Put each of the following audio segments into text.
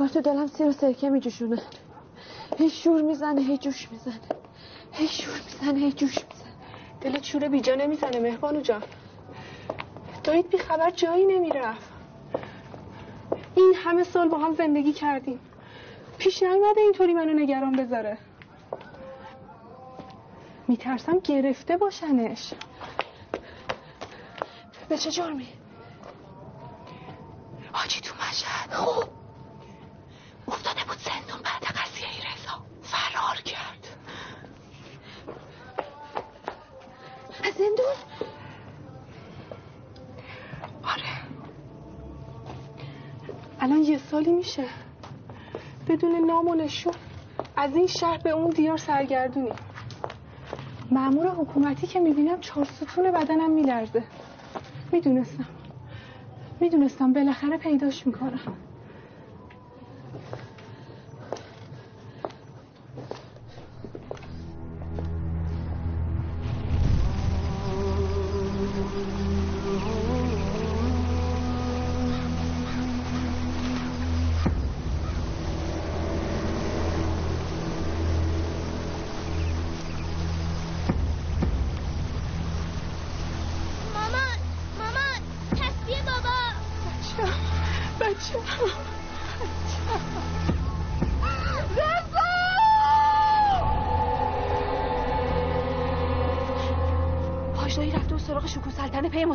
نگاه تو دلم سیر و سرکه میجوشونه. هی شور می‌زنه هی جوش می‌زنه. هی شور می‌زنه هی جوش می‌زنه. دلت شور بیجا نمی‌زنه مهربانو جان. دایید بی خبر جایی نمی‌رفت. این همه سال با هم زندگی کردیم. پیش نیومده اینطوری منو نگران بذاره. میترسم گرفته باشنش. به چه جرمی؟ حاجی تو مشهد. خب افتاده بود زندون بعد قضیه ای رضا فرار کرد از زندون؟ آره. الان یه سالی میشه. بدون نام و نشون از این شهر به اون دیار سرگردونی. معمور حکومتی که می‌بینم چهار ستون بدنم میلرزه. می‌دونستم. می‌دونستم بالاخره پیداش می‌کنم.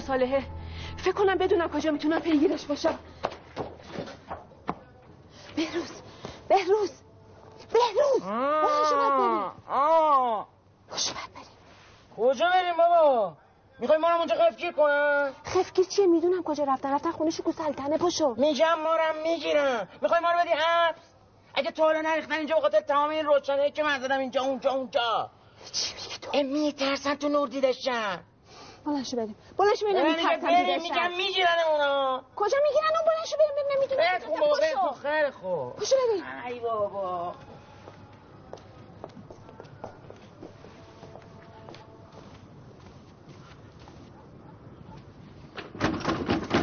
مصالحه فکر کنم بدونم کجا می‌تونم پیگیرش باشم. بهروز بهروز بهروز. باشو باید بریم. کجا بریم بابا؟ می‌خوای ما رو اونجا خفگیر کنن خفگیر چیه؟ می‌دونم کجا رفتن. رفتن خونه شکو سلطنه پاشو. میگم ما رو می‌گیرن. می‌خوای ما رو بدی حبس؟ اگه تو حالا نریختن اینجا بخاطر تمام این روشنه که من زدم اینجا اونجا اونجا. چی میگی تو؟ میترسن تو نور دیدشن بلنشو بریم. بلنشو بریم میگم میترسم بریم دیگه میگم می‌گیرن اونا کجا می‌گیرن؟ اون بلنشو بریم بهت خوب بابا بهت خوب. پاشو بریم ای بابا.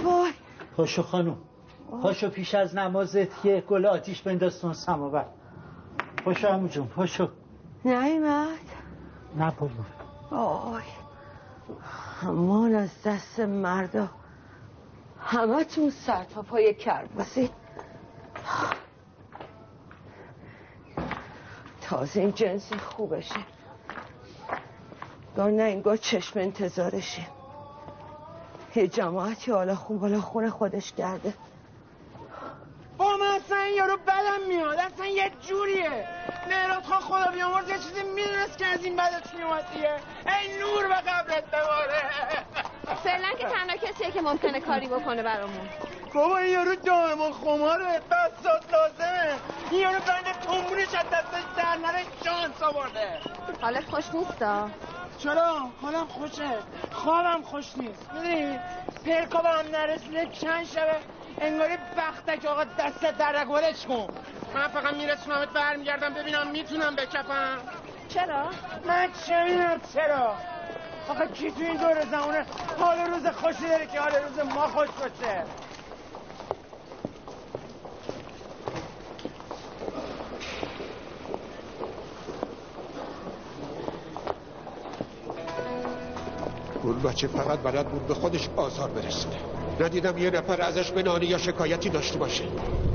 وای. پاشو خانم. پاشو پیش از نمازت یه گل آتیش بنداز سماور. پاشو همو جون پاشو. نیمد نه بابا آی همان از دست مردا همه تون سر تا پای کرباسی تازه این جنس خوبشه. گار نه انگار چشم انتظارشه. یه جماعتی حالا خون بالا خون خودش کرده. با من اصلا یارو بدم میاد. اصلا یه جوریه. مهراد خان خدا بیامرز یه چیزی می‌دونست که از این بدش میومد دیگه. ای نور به قبرت بباره فعلا که تنها کسیه که ممکنه کاری بکنه برامون. بابا این یارو دائم و خماره. بسات لازمه. این یارو بند تومونش از دستش در نره شانس آورده. حالت خوش نیستا چرا؟ حالم خوشه. خوابم خوش نیست. می‌دونی پرکا به هم نرسیده چند شبه انگاری بختک آقا دست در ولش کن. من فقط میرسونمت برمیگردم ببینم می‌تونم بکپم چرا؟ من چه می‌دونم چرا. آخه کی تو این دور زمانه حال روز خوشی داره که حال روز ما خوش باشه؟ اون بچه فقط بلد بود به خودش آزار برسونه. ندیدم یه نفر ازش بنانی یا شکایتی داشته باشه.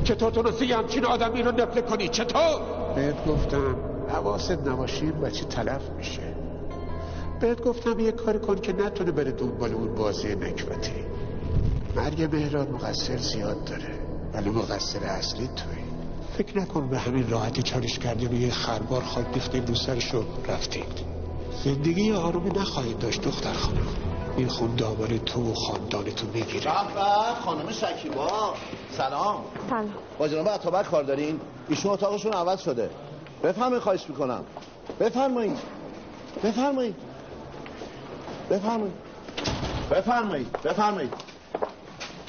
چطور تونستی یه همچین آدمی رو نفله کنی؟ چطور؟ بهت گفتم حواست نباشه این بچه تلف میشه. بهت گفتم یه کاری کن که نتونه بره دنبال اون بازی نکبتی. مرگ مهراد مقصر زیاد داره ولی مقصر اصلی توی. فکر نکن به همین راحتی چالش کردی روی خربار خاک ریختیم رو سرش رو رفتید. زندگی آرومی نخواهید داشت دختر خانم. این خون دامن تو و خاندان تو می‌گیره. خانم شکیبا. سلام. سلام. با جناب عطابک کار دارین؟ ایشون اتاقشون عوض شده. بفرمایید خواهش می‌کنم. بفرمایید. بفرمایید. بفرمایید. بفرمایید. بفرمایید.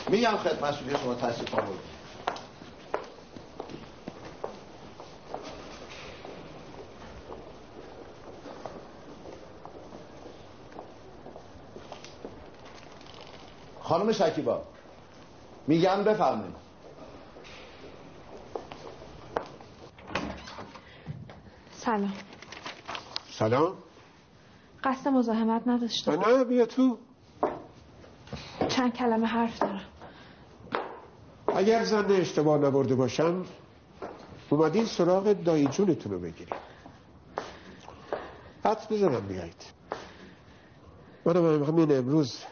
میگم خدمت شما تشریف آورید خانم شکیبا میگم بفرمایید سلام سلام قصد مزاحمت نداشتم نه بیا تو چند کلمه حرف دارم اگر زنده اشتباه نبرده باشم اومدین سراغ دایی جونتون رو بگیریم حد بزنم بیایید منم همین امروز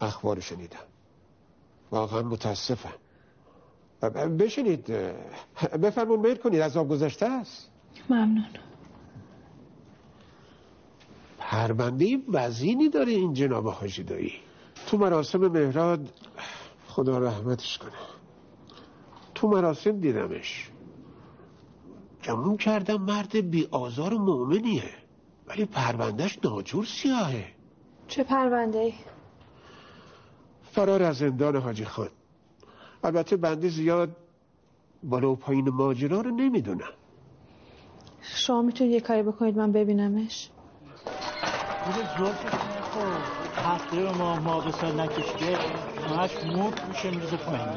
اخبار شنیدم. واقعا متاسفم. بشینید. بفرمون میل کنید. از آب گذشته است. ممنون. پرونده وزینی داره این جناب حاجی دایی تو مراسم مهراد خدا رحمتش کنه. تو مراسم دیدمش. گمون کردم مرد بی آزار و مؤمنیه. ولی پروندهش ناجور سیاهه. چه پرونده ای؟ فرار از زندان حاجی خان البته بنده زیاد بالا و پایین ماجرا رو نمی‌دونم. شما می‌تونید یه کاری بکنید من ببینمش. هفته رو ما ما به سال نکشیده. همش موت میشه میرزه پایین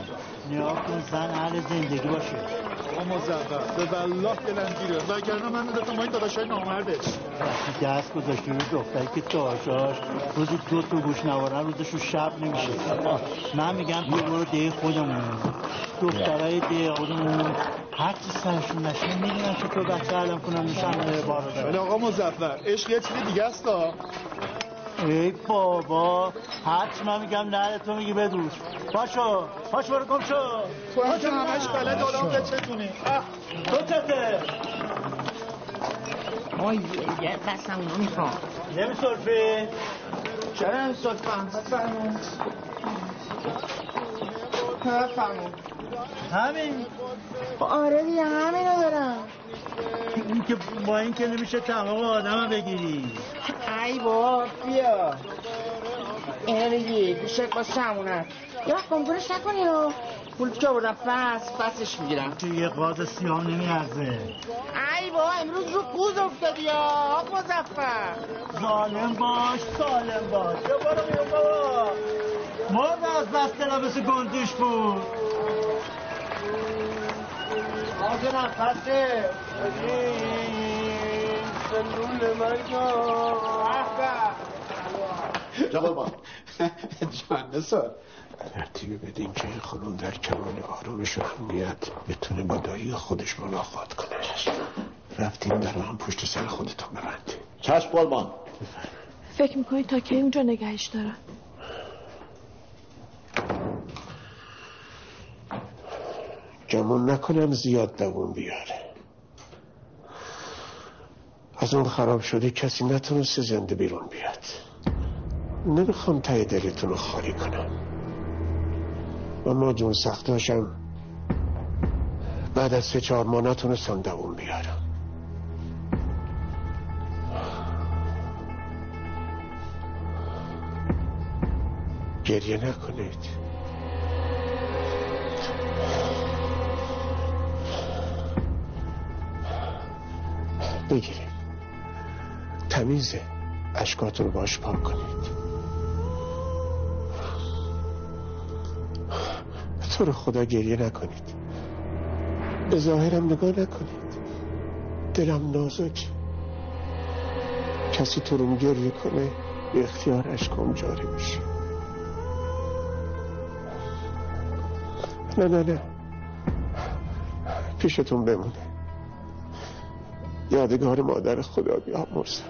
نیا کن زن اهل زندگی باشه. آقا مزفر به والله دلم گیره وگرنه من میدفتم با این داداشای نامردش وقتی دست گذاشتی رو دختری که داشاش روزی دو تا گوش نوارن روزشو شب نمیشه. من میگم بیا برو ده خودمون. دخترای ده خودمون. هر چی سرشون نشه می‌دونم که تو بچه علم کنم میشن بارو ولی آقا مزفر عشق یه چیز دیگه است. ای بابا هرچی من میگم نه تو میگی بدوش پاشو پاشو برو گم شو. تو که همش بلد آدم به چتونی. تو چته؟ آی یه دستم اونو می‌خوام. نمی سرفی؟ چرا این صدفم بفرمون بفرمون همین. آره دیگه همینو دارم. این که با این که نمیشه تمام آدم بگیری. ای بابا بیا. اینو بگی گوشت با همونت یه وقت گمگونش نکنی رو پول که بردم پس پسش می‌گیرم. تو یه قاز سیاه نمیارزه. ای بابا امروز رو قوز افتادی یا آق مزفر. ظالم باش سالم باش. یا برو بیرون بابا. مرد از بسته لبس گندش بود. آج نفسه مرگا جواب جان نسار ترتیب بدین که این خانم در کمال آرامش و امنیت بتونه با دایی خودش ملاقات کنه. رفتیم در هم پشت سر خودتون ببندیم. چشم قربان فکر می‌کنید تا کی اونجا نگهش دارن؟ گمون نکنم زیاد دوون بیاره. از اون خراب شده کسی نتونسته زنده بیرون بیاد. نمی‌خوام تای دلتون رو خالی کنم. اما جون سختاشم بعد از سه چهار ماه نتونستم دوون بیارم. گریه نکنید. بگیرید تمیزه اشکاتون رو باش پاک کنید. تو رو خدا گریه نکنید. به ظاهرم نگاه نکنید. دلم نازک. کسی تو رو گریه کنه به اختیار اشکام جاری میشه نه نه نه. پیشتون بمونه. یادگار مادر خدا بیامرزم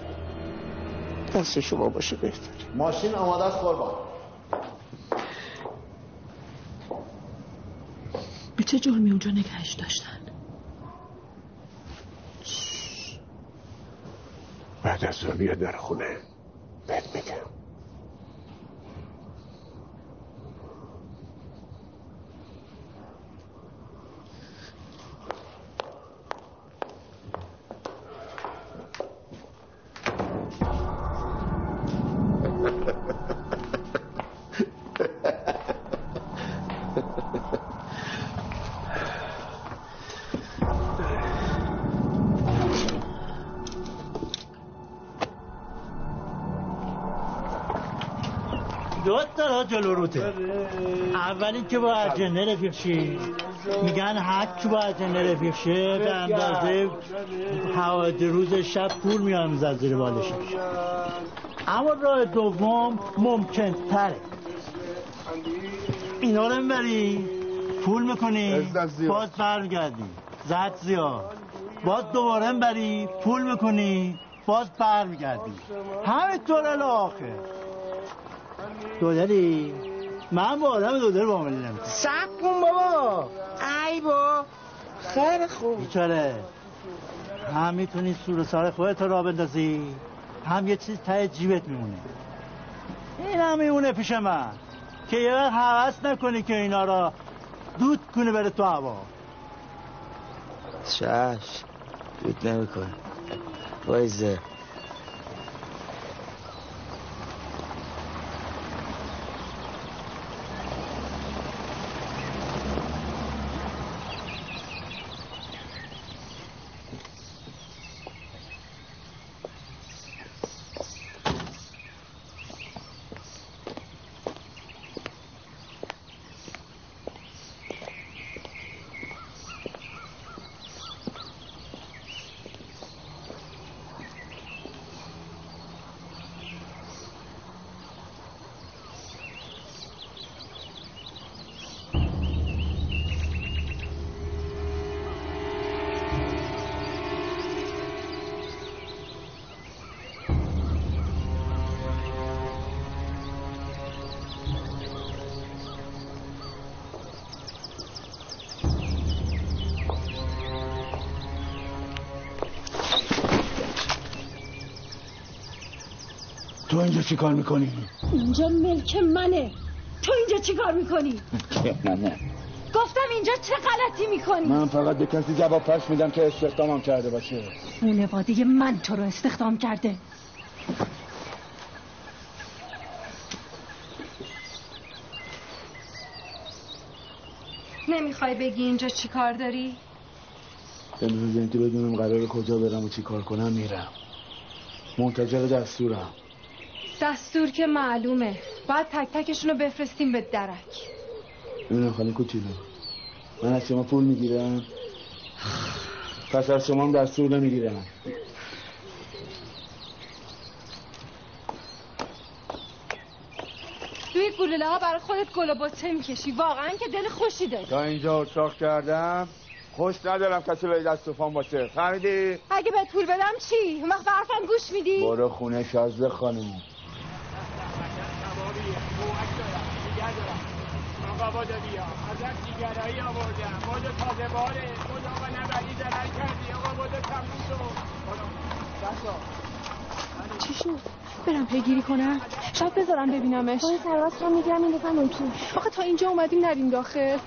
دست شما باشه بهتر. ماشین آماده است قربان. به چه جرمی اونجا نگهش داشتن؟ بعد از بیا در خونه بهت میگم. جلو روته اولی که با اجنه رفیق شی. میگن هر کی با اجنه رفیق شه به اندازه حوادث روز شب پول میان از زیر بالش. اما راه دوم ممکن تره اینا رو بری پول می‌کنی باز برمیگردی. زد زیاد. باز دوباره بری پول می‌کنی باز برمیگردی. همه طور الاخر دودری من با آدم دودر معامله نمی‌کنم سب کن بابا. ای با. خیلی خوب. بیچاره. هم می‌تونی سور سار خودت را بندازی هم یه چیز ته جیبت میمونه. این هم میمونه پیش من که یه وقت حوث نکنی که اینا را دود کنه بره تو هوا. شش دود نمی‌کنه. وایزه اینجا چی کار می‌کنی؟ اینجا ملک منه تو اینجا چی کار می‌کنی؟ منه گفتم اینجا چه غلطی می‌کنی؟ من فقط به کسی جواب پس میدم که استخدامم کرده باشه خانواده من تو رو استخدام کرده نمی‌خوای بگی اینجا چی کار داری؟ امروز اینکه بدونم قرار کجا برم و چی کار کنم میرم منتظر دستورم دستور که معلومه. باید تک تکشون رو بفرستیم به درک. ببینم خاله کوچولو من از شما پول می‌گیرم. پس از شما هم دستور نمی‌گیرم. توی گلوله ها برای خودت گل و بطه می‌کشی. واقعا که دل خوشی داری. تا اینجا اتاق کردم. خوش ندارم کسی لای دست و پام باشه. فهمیدی؟ اگه به پول بدم چی؟ اون وقت حرفم گوش میدی؟ برو خونه شازده خانم. بابا بیا ازت دیگرایی آوردم. بودو تازه باره. بودو آقا نبری ضرر کردی. آقا بودو تموم شد. چی شد؟ برم پیگیری کنم؟ شاید بذارم ببینمش. باید سرواز هم میگم این دفعه تو. آخه تا اینجا اومدیم نریم داخل.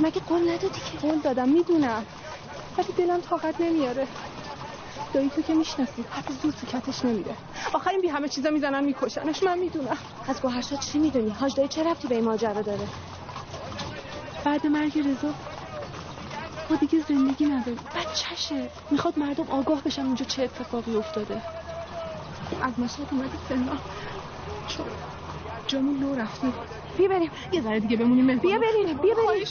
مگه قول ندادی که قول دادم؟ می‌دونم. ولی دلم طاقت نمیاره. دایی تو که می‌شناسی. حرف زود تو کتش نمیره. آخر این بی همه چیزا می‌زنن میکشنش. من می‌دونم. از گوهرشاد چی می‌دونی؟ حاج دایی چه رفتی به این ماجرا داره؟ بعد مرگ رضا. ما دیگه زندگی نداریم. بچهشه می‌خواد مردم آگاه بشن اونجا چه اتفاقی افتاده. از مشهد اومده سنا چون جامون لو رفتیم بیا بریم. یه ذره دیگه بمونیم. بیا بریم. بیا بریم.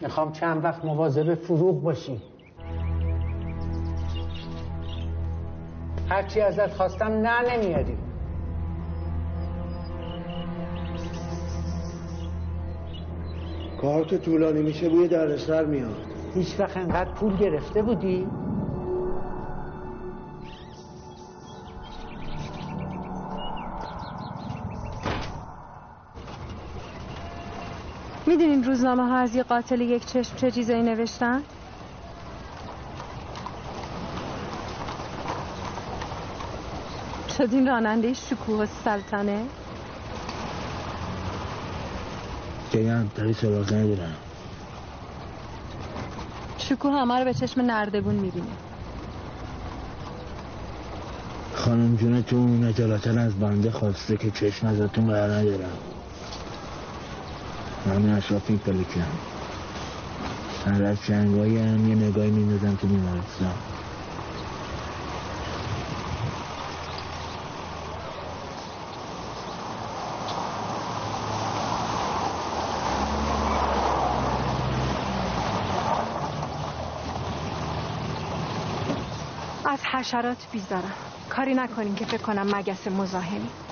می‌خوام چند وقت مواظب فروغ باشی هرچی ازت خواستم نه نمیاری کار که طولانی میشه بوی دردسر میاد هیچ وقت انقدر پول گرفته بودی؟ می‌دونین روزنامه ها از یه قاتل یک چشم چه چیزایی نوشتن؟ شدین راننده شکوه سلطنه؟ جیم داری سراغ ندارم. شکوه همه رو به چشم نردبون می‌بینه. خانم جونه تو اون نجالتن از بنده خواسته که چشم ازتون بر ندارم. من اشراف این پلکم هر از چنگایی هم یه نگاهی میندازم تو بیمارستان از حشرات بیزارم کاری نکنین که فکر کنم مگس مزاحمی.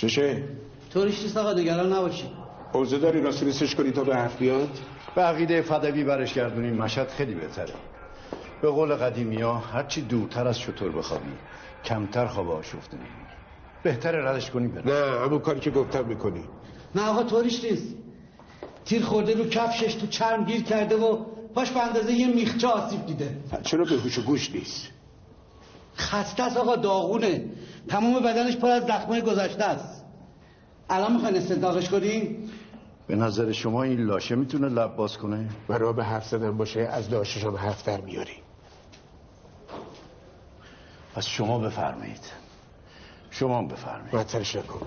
چشه؟ طوریش نیست آقا نگران نباشی. عوضه داری راستی کنی تا به حرف بیاد؟ به عقیده فدوی برش گردونیم مشهد خیلی بهتره. به قول قدیمی ها هرچی دورتر از شطور بخوابی کمتر خواب آشفته می‌بینی. بهتره ردش کنی بره. نه همون کاری که گفتم می‌کنی. نه آقا طوریش نیست. تیر خورده رو کفشش تو چرم گیر کرده و پاش به اندازه یه میخچه آسیب دیده. چرا به هوش و گوش نیست؟ خسته است آقا داغونه. تمام بدنش پر از زخمای گذشته است. الان می‌خواین استنتاقش کنیم به نظر شما این لاشه می‌تونه لب باز کنه؟ برای به حرف زدن باشه از لاشش هم حرف در میاری پس شما بفرمایید. شما هم بفرمایید. معطلش نکن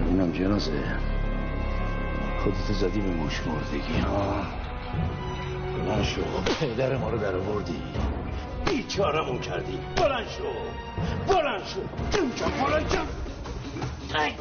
ببینم جنازه. خودت زدی به مش مردگی. ها بلند شو پدر ما رو در آوردی. بیچارمون کردی. بلند شو. بلند شو. اینجا بلند شو. ای.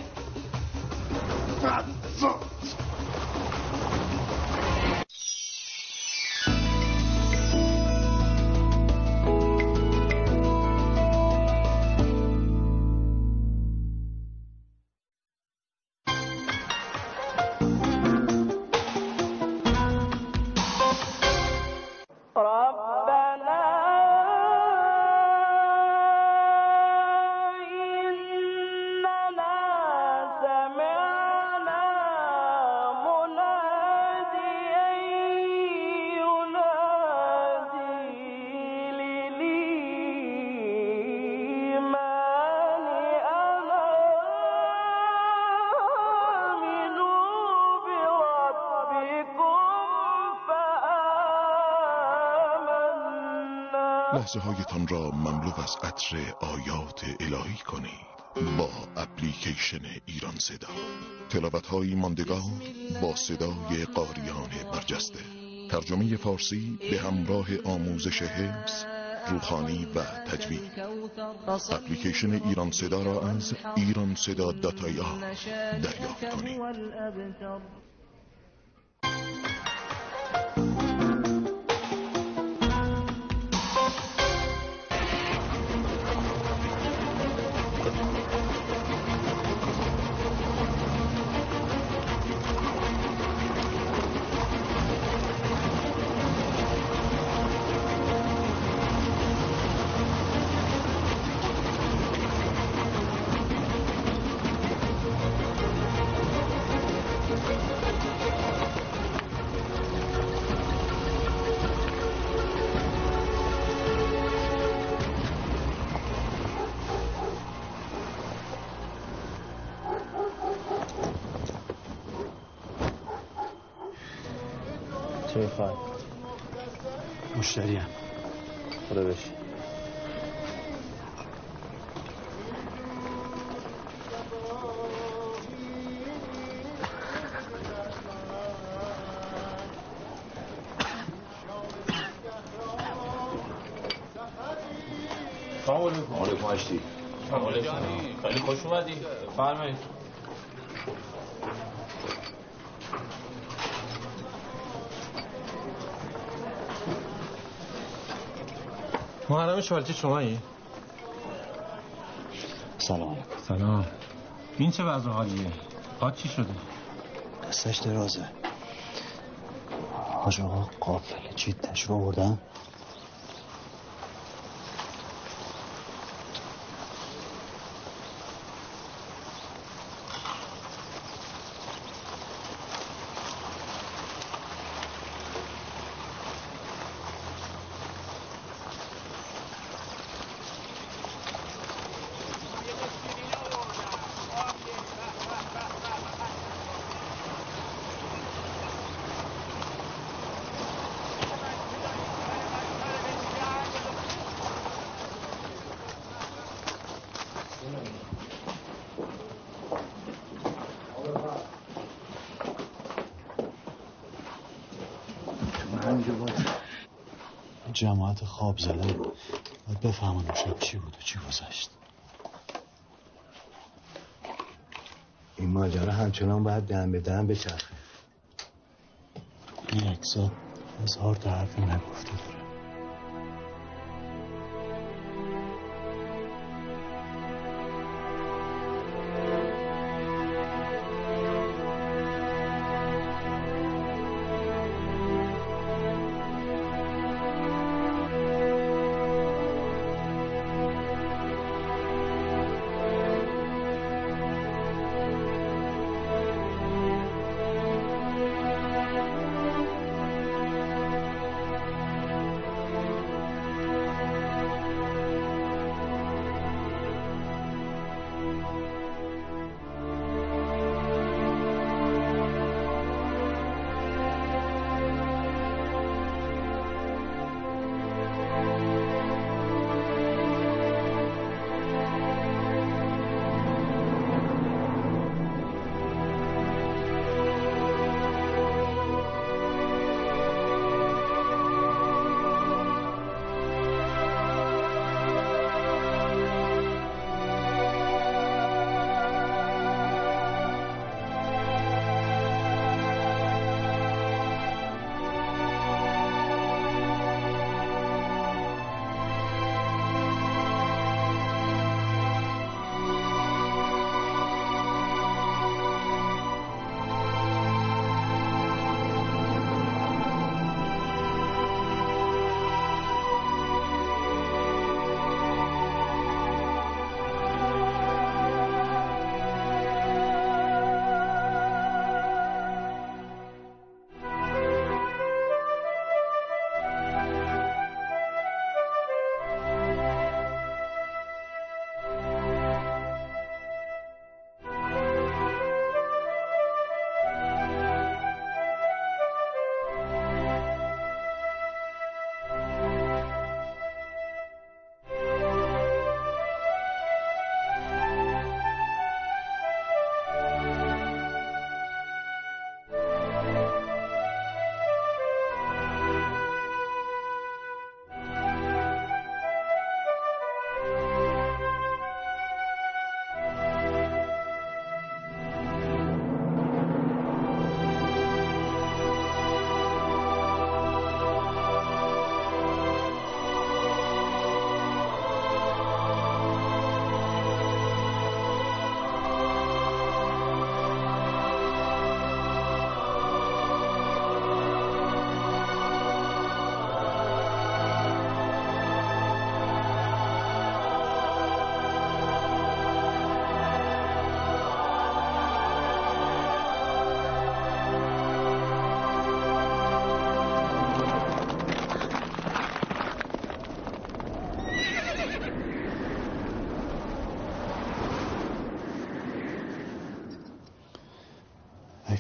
لحظه هایتان را مملو از عطر آیات الهی کنید. با اپلیکیشن ایران صدا. تلاوت های ماندگار با صدای قاریان برجسته. ترجمه فارسی به همراه آموزش حفظ روخانی و تجوید. اپلیکیشن ایران صدا را از ایران صدا دریافت کنید. چه می‌خوای؟ مشتری هم. خدا بشی خیلی خوش اومدی. فرمایید محرم شوالچی شمایی؟ سلام سلام این چه وضع حالیه؟ پاد چی شده؟ دستش درازه حاج آقا قافل جیدش رو بردن همینجا باید جماعت خواب زدن باید بفهمن شب چی بود و چی گذشت. این ماجرا همچنان باید دهن به دهن بچرخه. این اکسا هزار تا حرف نگفته داره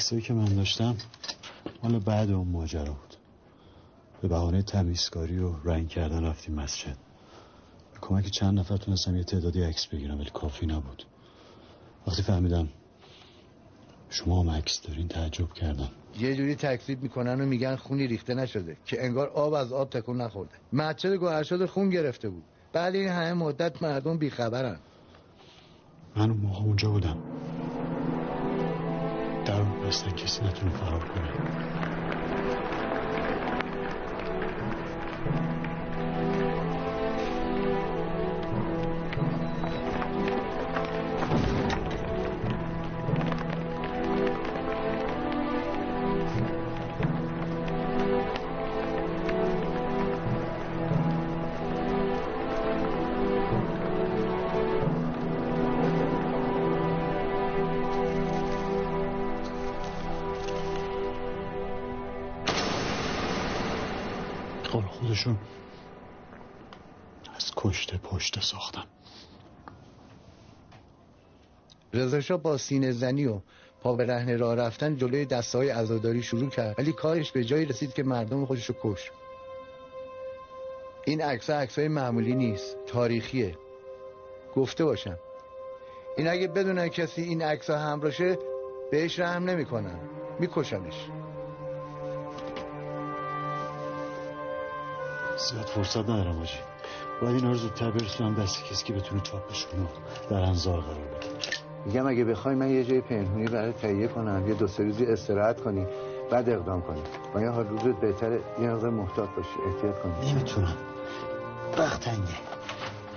عکسایی که من داشتم حالا بعد اون ماجرا بود. به بهانه تمیزکاری و رنگ کردن رفتیم مسجد. به کمک چند نفر تونستم یه تعدادی عکس بگیرم ولی کافی نبود. وقتی فهمیدم شما هم عکس دارین تعجب کردم. یه جوری تکذیب می‌کنن و میگن خونی ریخته نشده که انگار آب از آب تکون نخورده. مسجد گوهرشاد خون گرفته بود. بعد این همه مدت مردم بیخبرن. من اون موقع اونجا بودم. در بستن کسی نتونه فرار کنه. کشته پشته ساختن رضا شاه با سینه زنی و پا به رهن راه رفتن جلوی دسته های عزاداری شروع کرد ولی کارش به جایی رسید که مردم خودشو کش این عکس عکس های معمولی نیست تاریخیه. گفته باشم. این اگه بدونن کسی این عکس ها همراشه بهش رحم نمی‌کنن. میکشنش. زیاد فرصت ندارم آجی. باید اینا رو زودتر برسونم دست کسی که بتونه چاپشون رو در انظار قرار بده. میگم اگه بخوای من یه جای پنهونی برای تهیه کنم یه دو سه روزی استراحت کنی بعد اقدام کنی. با این حال روزت بهتره یه مقدار محتاط باشی احتیاط کنی. نمی‌تونم. وقت تنگه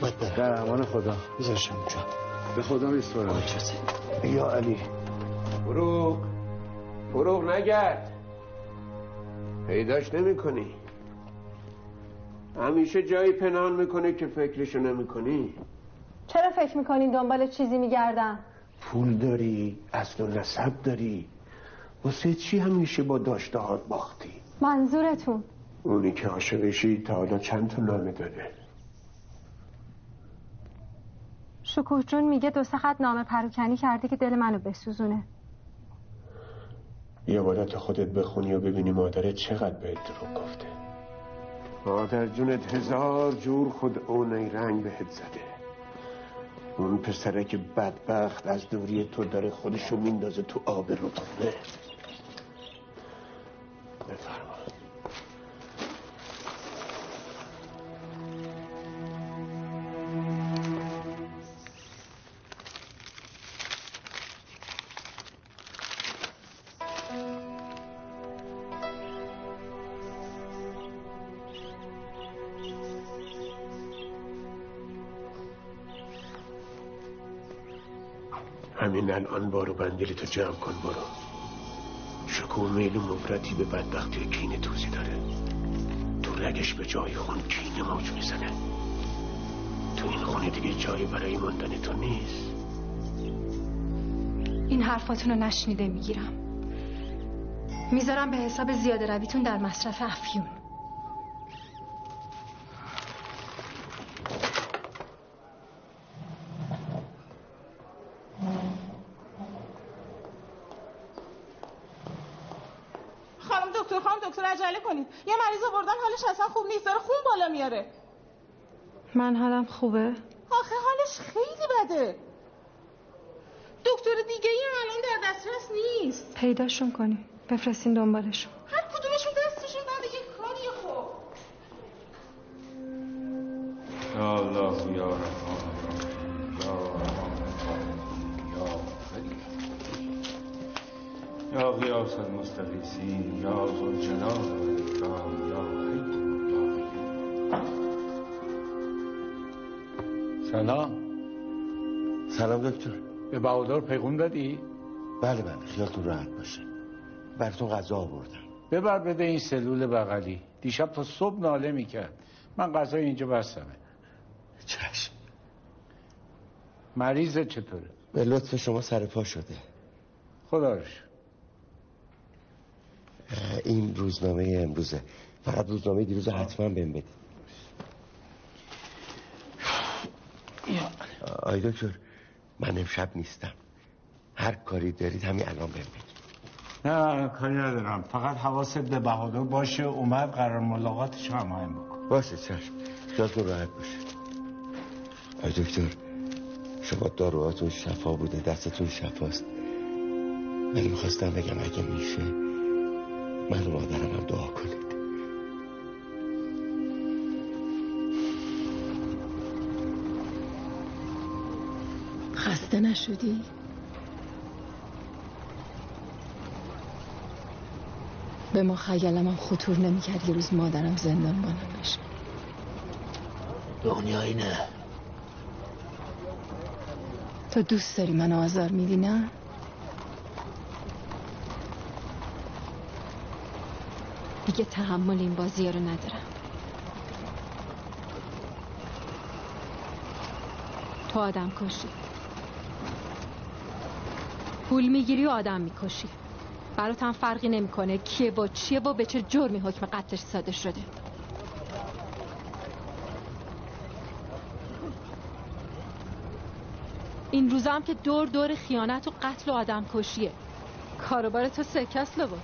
باید برم. در امان خدا. بذارشم اونجا. به خدا میسپارم. یا علی. فروغ. فروغ نگرد. پیداش نمی کنی همیشه جایی پنهان می‌کنه که فکرشو نمی کنی چرا فکر می‌کنین دنبال چیزی میگردم؟ پول داری اصل و نسب داری. واسه چی همیشه با داشتهات باختی؟ منظورتون؟ اونی که عاشقشی تا حالا چند تا نامه داده. شکوه جون میگه دو سه خط نامه پروکنی کرده که دل منو بسوزونه. یه باید تا خودت بخونی و ببینی مادرت چقدر بهت دروغ گفته. مادر جونت هزار جور خود اونی رنگ بهت زده. اون که بدبخت از دوری تو داره خودشو میندازه تو آب رودخونه. بفرما. بارو بندیلی تو جمع کن برو. شکوه میل و مبرتی به بدبختی کینه توزی داره. تو رگش به جای خون کینه موج می‌زنه. تو این خونه دیگه جایی برای ماندن تو نیست. این حرفاتون رو نشنیده می‌گیرم. می‌ذارم به حساب زیاده رویتون در مصرف افیون خانم دکتر خانم دکتر عجله کنید یه مریض آوردن حالش اصلا خوب نیست داره خون بالا میاره من حالم خوبه آخه حالش خیلی بده دکتر دیگه ای هم الان در دسترس نیست پیداشون کنیم بفرستین دنبالشون هر کدومشون دستشون بعد یه کاری خب یا الله یا یا رحمان الرحیم یا غنی یا غیاث المستغیثین یا ذوالجلال والاکرام یا سلام. سلام دکتر. به بهادر پیغون دادی؟ بله بله خیالتون راحت باشه. براتون غذا آوردم. ببر بده این سلول بغلی. دیشب تا صبح ناله می‌کرد. من غذای اینجا بستمه. چشم. مریض چطوره؟ به لطف شما سر پا شده. خدا رو شکر. اه، این روزنامه امروزه. فقط روزنامه دیروز حتما بهم بدید. آی دکتر من امشب نیستم. هر کاری دارید همین الان بهم بگید. نه کاری ندارم. فقط حواست به بهادر باشه اومد قرار ملاقاتش هماهنگ بکن باشه چشم. خیالتون راحت باشه. آی دکتر شما داروهاتون شفا بوده دستتون شفاست. ولی می‌خواستم بگم اگه میشه من و مادرم هم دعا کنید. خسته نشدی؟ به ما خیالم هم خطور نمی‌کرد یه روز مادرم زندان بانم بشه دنیایی نه تو دوست داری من آزار میدی نه؟ دیگه تحمل این بازی رو ندارم تو آدم کشی پول می‌گیری و آدم می‌کشی. برات هم فرقی نمی‌کنه کیه با چیه و به چه جرمی حکم قتلش صادر شده. این روزا هم که دور دور خیانت و قتل و آدم کشیه. کاروبار تو سکست بود.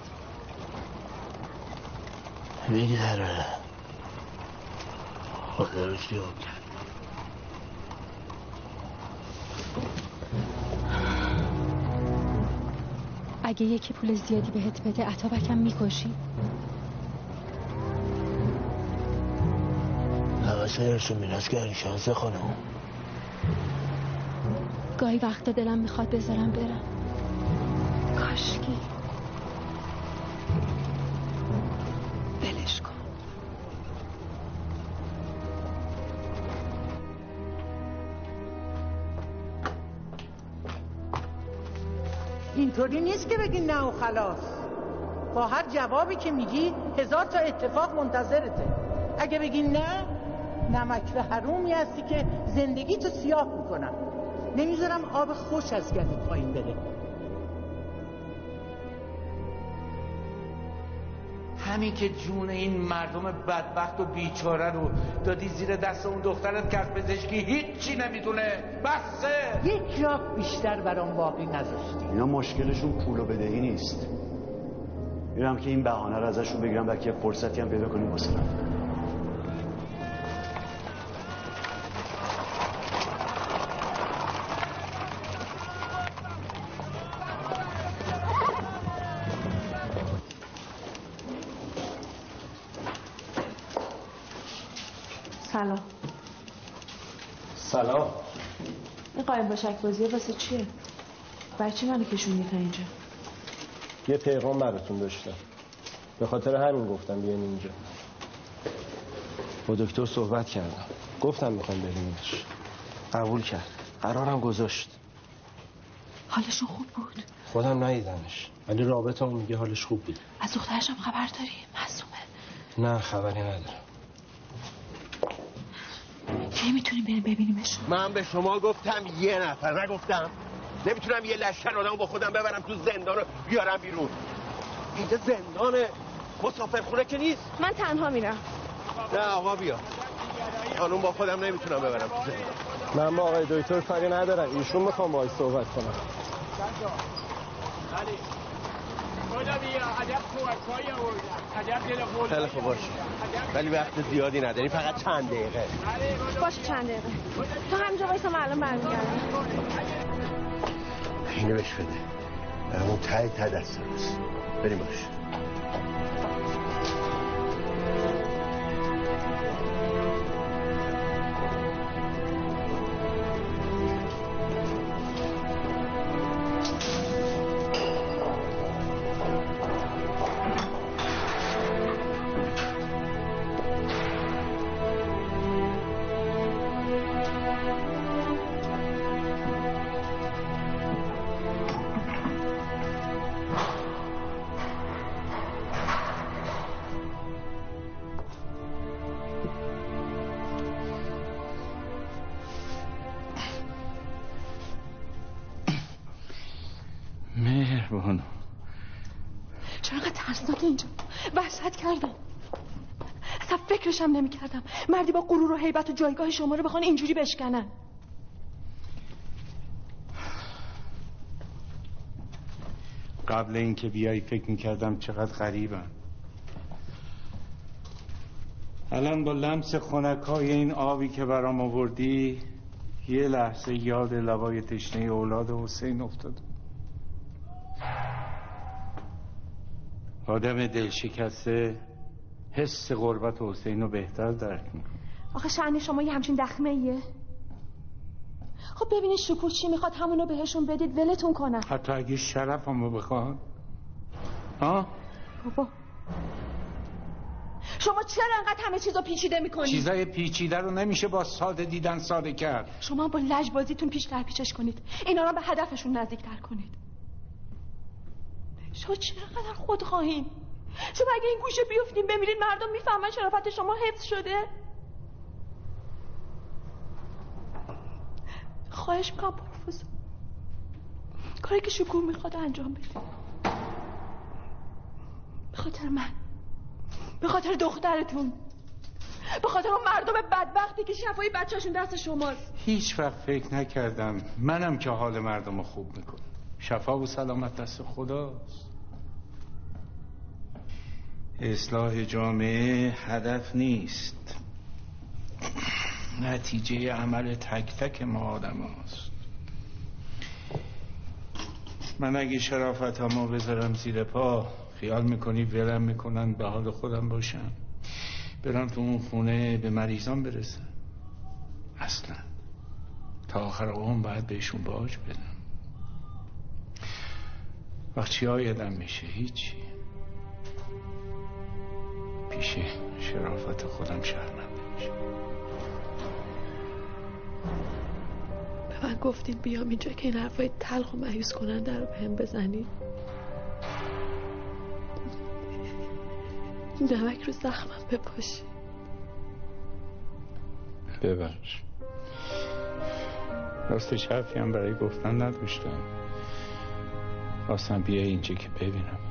میگذره. خدا رو شیعه اگه یکی پول زیادی بهت بده عطابکم می‌کشی؟ حواسه ارشون میراز کردی شانس خانم. گاهی وقتا دلم می‌خواد بذارم برم. کاشکی. نیست که بگی نه و خلاص. با هر جوابی که میگی هزار تا اتفاق منتظرته. اگه بگی نه نمک و حرومی هستی که زندگی تو سیاه می‌کنم نمی‌ذارم آب خوش از گلت پایین بره. همین که جون این مردم بدبخت و بیچاره رو دادی زیر دست اون دخترت که از پزشکی هیچی نمی‌دونه. بسه! یک لاک بیشتر برام باقی نذاشتی. اینا مشکلشون پول و بدهی نیست. میرم که این بهانه رو ازشون بگیرم بلکه فرصتی هم پیدا کنیم واسه رفتن. باشک بازی واسه چیه؟ برای چی منو کشوندی تا اینجا؟ یه پیغام براتون داشتم. به خاطر همین گفتم بیاین اینجا. با دکتر صحبت کردم. گفتم می‌خوام ببینیمش قبول کرد. قرارم گذاشت. حالشون خوب بود. خودم ندیدمش. ولی رابطه هم میگه حالش خوب بود. از دخترش هم خبر داری؟ معصومه. نه خبری ندارم. کی می‌تونیم بریم ببینیمش. من به شما گفتم یه نفر نگفتم. نمی‌تونم یه لشکر آدم با خودم ببرم تو زندان رو بیارم بیرون. اینجا زندانه مسافرخونه که نیست. من تنها میرم. نه آقا بیا. خانوم با خودم نمی‌تونم ببرم تو زندان. من با آقای دکتر کاری ندارم. ایشون می‌خوام باهاش صحبت کنم. خیلی خوب باشه ولی وقت زیادی نداری فقط چند دقیقه. باشه چند دقیقه. تو همینجا وایسا من الان برمیگردم. اینو بهش بده. برامون ته ته دست بریم باش. مردی با غرور و حیبت و جایگاه شما رو بخوان اینجوری بشکنن. قبل اینکه بیای فکر می‌کردم چقدر غریبم. الان با لمس خنک های این آبی که برام آوردی یه لحظه یاد لبای تشنه اولاد حسین افتاد آدم دل شکسته حس غربت حسین رو بهتر درک می‌کنه. آخه شعنی شما یه همچین دخمه ایه خب ببینید شکوه چی می‌خواد همونو بهشون بدید ولتون کنن. حتی اگه شرفمو بخواد ها؟ بابا. شما چرا انقدر همه چیزو پیچیده می‌کنید چیزای پیچیده رو نمیشه با ساده دیدن ساده کرد. شما با لجبازیتون پیشتر پیچش کنید. اینا رو به هدفشون نزدیکتر کنید. شما چرا قدر خود خواهیم شما اگه این گوشه بیفتیم بمیرید مردم می‌فهمن شرافت شما حفظ شده. خواهش می‌کنم پروفسور کاری که شکوه می‌خواد انجام بدید به خاطر من. به خاطر دخترتون. به خاطر اون مردم بدبختی که شفای بچهشون دست شماست. هیچ وقت فکر نکردم منم که حال مردم خوب می‌کنم. شفا و سلامت دست خداست. اصلاح جامعه هدف نیست. نتیجه عمل تک تک ما آدم هاست. من اگه شرافت ما بذارم زیر پا خیال می‌کنی ولم می‌کنن به حال خودم باشم برم تو اون خونه به مریضان برسم اصلا. تا آخر عمر باید بهشون باج بدم وقت چی آیدم میشه؟ هیچی. پیش شرافت خودم شرمنده میشه به من گفتید بیام اینجا که این حرفای تلخ و مایوس کننده رو بهم بزنید نمک رو زخمم بپاشی ببخش. راستش حرفی هم برای گفتن نداشتم. خواستم بیا اینجا که ببینم.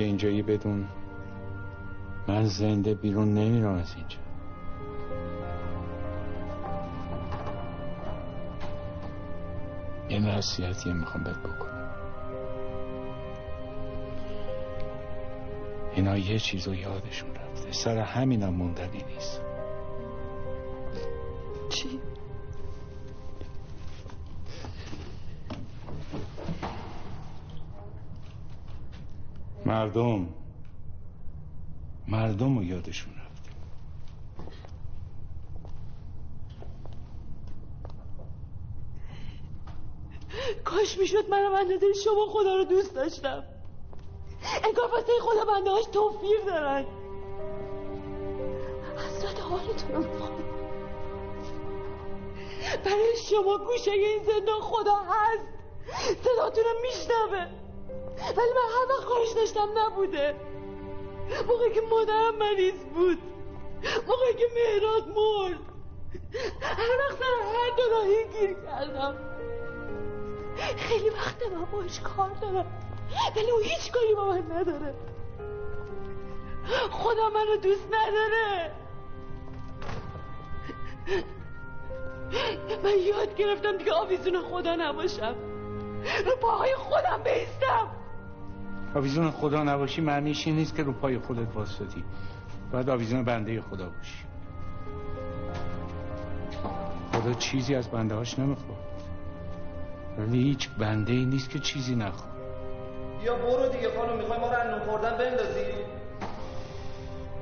که اینجایی بدون من زنده بیرون نمیرم از اینجا. یه نصیحتی می‌خوام بهت بکنم. اینا یه چیز رو یادشون رفته. سر همینم موندنی نیست. مردم مردم رو یادشون رفته کاش می‌شد منم اندازه شما خدا رو دوست داشتم. انگار واسه خدا بنده هاش توفیر دارن. حسرت حالتون رو برای شما گوشه این زندان خدا هست. صداتون رو میشنوه. ولی من هر وقت خواهش داشتم نبوده. موقعی که مادرم مریض بود. موقعی که مهراد مرد. هر وقت سر هر دو گیر کردم. خیلی وقت من باش کار دارم. ولی او هیچ کاری با من نداره. خدا منو دوست نداره. من یاد گرفتم دیگه آویزون خدا نباشم. رو پاهای خودم بیستم آویزون خدا نباشی معنیش این نیست که رو پای خودت واسطی؟ باید آویزون بنده خدا باشی. خدا چیزی از بنده هاش نمی‌خواد. ولی هیچ بنده ای نیست که چیزی نخواد. یا برو دیگه خانم می‌خوای ما رو انون خوردن بندازی؟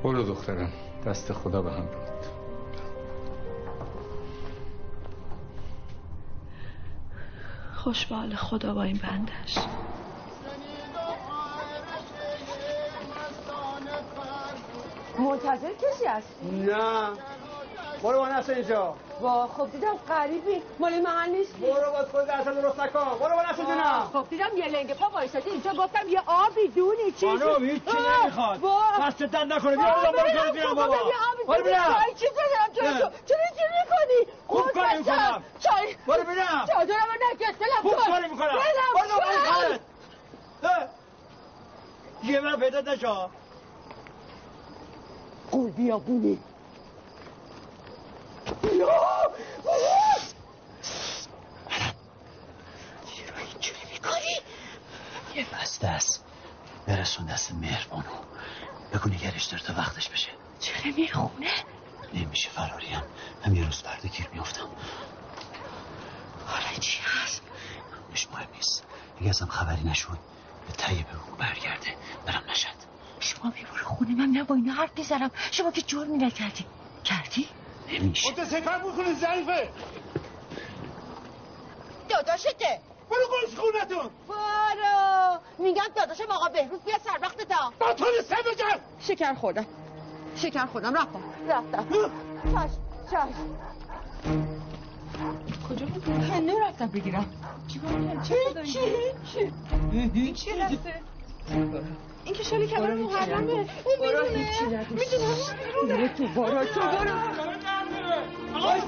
برو دخترم دست خدا به هم بود خوش به حال خدا با این بندش منتظر کسی هستی؟ نه. برو با نفس اینجا. وا خب دیدم غریبی. مال محل نیست برو با خود اصلا درست نکن. برو با نفس جونم خب دیدم یه لنگه. پا وایسادی اینجا گفتم یه آبی دونی چیزی. خانم هیچ چی آه، نمی‌خواد. وا. دست درد نکنه؟ بیا آدم برو کنه بیرم بابا. برو بیرم چای چی دارم. چرا چی می‌کنی؟ خوب کاری می‌کنم. چای. برو بیرم. چادرم نگه دلم خوب. کاری می‌کنم. برو اه. دیگه من پیدا نشا قول بیا. بونی چرا اینجوری می‌کنی؟ یه بسته است. برسون دست مهربانو بگو نگرش داره تا وقتش بشه. چرا می‌خونه؟ نمیشه فراریم هم. یه روز فردا گیر میافتم. حالا چی هست؟ مش مهم نیست. اگه ازم خبری نشد به تایی به برگرده. برم نشد. شما بیبرو خونه من نه با اینا حرف می‌زنم. شما که جرمی نکردی کردی؟ نمیشه. خودت سفر بکنی ظریفه داداشته. برو گوش خونتون. بارو میگم داداشم آقا بهروز بیا سر وقت تا با تو نیسته بجن شکر خوردم شکر خوردم رفتم. رفتم. چاش چاش کجا بود؟ هنه رفتم بگیرم. چی بود؟ چی چی چی رفته؟ این که شالی کلام محرمه. این می‌دونه. می‌دونه. تو برو تو برو آقای